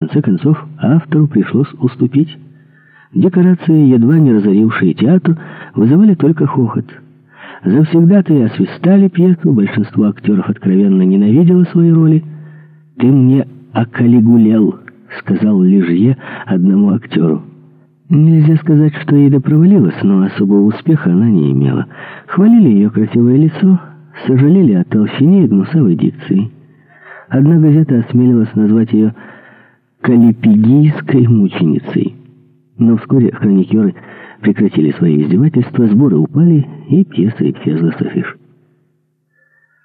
Конце концов, автору пришлось уступить. Декорации, едва не разорившие театр, вызывали только хохот. Завсегда-то и освистали пьесу, большинство актеров откровенно ненавидело свои роли. «Ты мне околигулел», — сказал Лежье одному актеру. Нельзя сказать, что Ида провалилась, но особого успеха она не имела. Хвалили ее красивое лицо, сожалели о толщине и гнусовой дикции. Одна газета осмелилась назвать ее «калипигийской мученицей». Но вскоре хроникеры прекратили свои издевательства, сборы упали, и пьеса исчезла с афиш.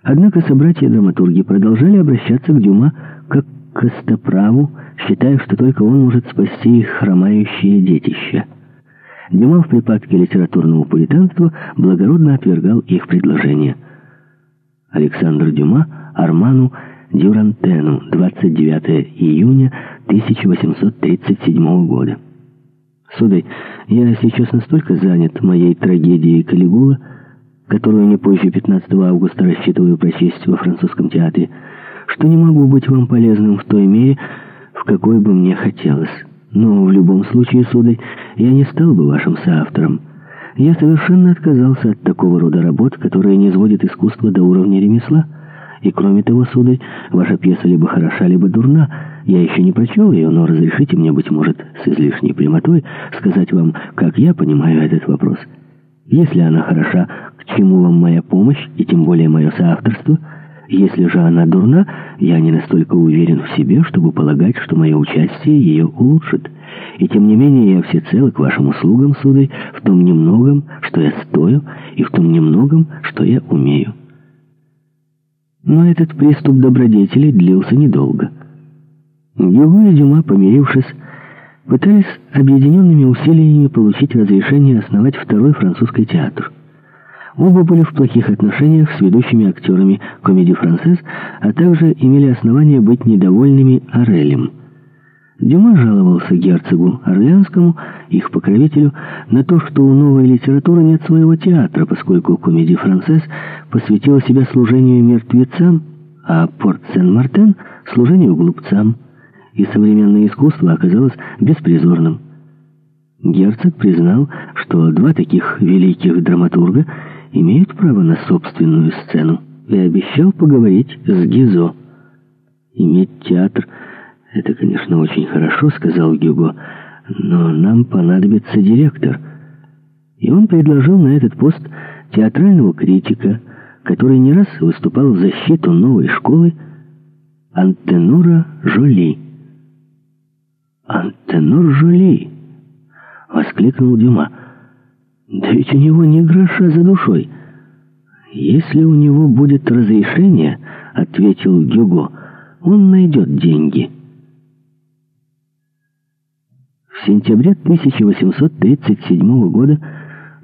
Однако собратья-драматурги продолжали обращаться к Дюма как к костоправу, считая, что только он может спасти их хромающее детище. Дюма в припадке литературного пуританства благородно отвергал их предложение. Александр Дюма Арману Дюрантену, 29 июня 1837 года. Сударь, я сейчас настолько занят моей трагедией Калигула, которую не позже 15 августа рассчитываю прочесть во французском театре, что не могу быть вам полезным в той мере, в какой бы мне хотелось. Но в любом случае, сударь, я не стал бы вашим соавтором. Я совершенно отказался от такого рода работ, которые не сводят искусство до уровня ремесла. И кроме того, сударь, ваша пьеса либо хороша, либо дурна. Я еще не прочел ее, но разрешите мне, быть может, с излишней прямотой сказать вам, как я понимаю этот вопрос. Если она хороша, к чему вам моя помощь, и тем более мое соавторство? Если же она дурна, я не настолько уверен в себе, чтобы полагать, что мое участие ее улучшит. И тем не менее я всецело к вашим услугам, сударь, в том немногом, что я стою, и в том немногом, что я умею. Но этот приступ добродетели длился недолго. Гюго и Дюма, помирившись, пытались объединенными усилиями получить разрешение основать второй французский театр. Оба были в плохих отношениях с ведущими актерами комедии «Францез», а также имели основания быть недовольными Орелем – Дюма жаловался герцогу Орлеанскому, их покровителю, на то, что у новой литературы нет своего театра, поскольку комедия «Францесс» посвятила себя служению мертвецам, а «Порт Сен-Мартен» — служению глупцам, и современное искусство оказалось беспризорным. Герцог признал, что два таких великих драматурга имеют право на собственную сцену, и обещал поговорить с Гизо. Иметь театр — «Это, конечно, очень хорошо», — сказал Гюго, «но нам понадобится директор». И он предложил на этот пост театрального критика, который не раз выступал в защиту новой школы, Антенура Жоли. «Антенур Жоли!» — воскликнул Дюма. «Да ведь у него не гроша за душой». «Если у него будет разрешение, — ответил Гюго, — он найдет деньги». В сентябре 1837 года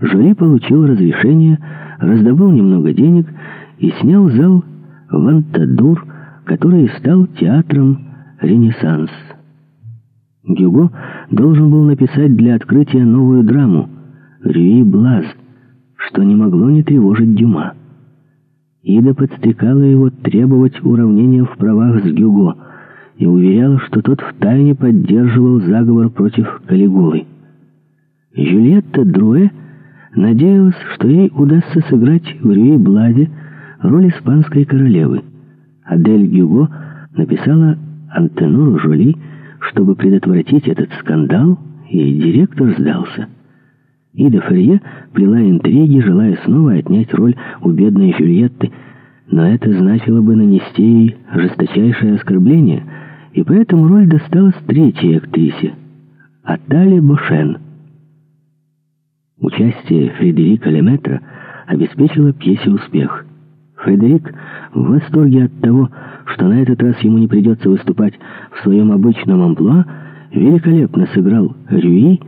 Жоли получил разрешение, раздобыл немного денег и снял зал «Вантадур», который стал театром «Ренессанс». Гюго должен был написать для открытия новую драму «Рюи Блаз», что не могло не тревожить Дюма. Ида подстрекала его требовать уравнения в правах с Гюго – и уверяла, что тот втайне поддерживал заговор против Калигулы. Жюльетта Друэ надеялась, что ей удастся сыграть в Рюи Бладе роль испанской королевы. Адель Гюго написала Антенуру Жоли, чтобы предотвратить этот скандал, и директор сдался. Ида Ферье плела интриги, желая снова отнять роль у бедной Жюльетты, но это значило бы нанести ей жесточайшее оскорбление — и поэтому роль досталась третьей актрисе, Атале Бошен. Участие Фредерика Леметра обеспечило пьесе успех. Фредерик в восторге от того, что на этот раз ему не придется выступать в своем обычном амплуа, великолепно сыграл Рюи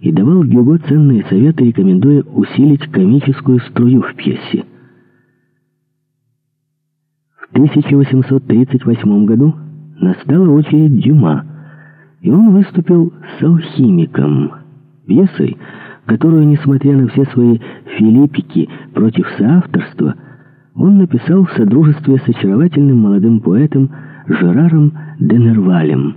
и давал Гюго ценные советы, рекомендуя усилить комическую струю в пьесе. В 1838 году настала очередь Дюма, и он выступил с «Алхимиком», пьесой, которую, несмотря на все свои филиппики против соавторства, он написал в содружестве с очаровательным молодым поэтом Жераром Денервалем.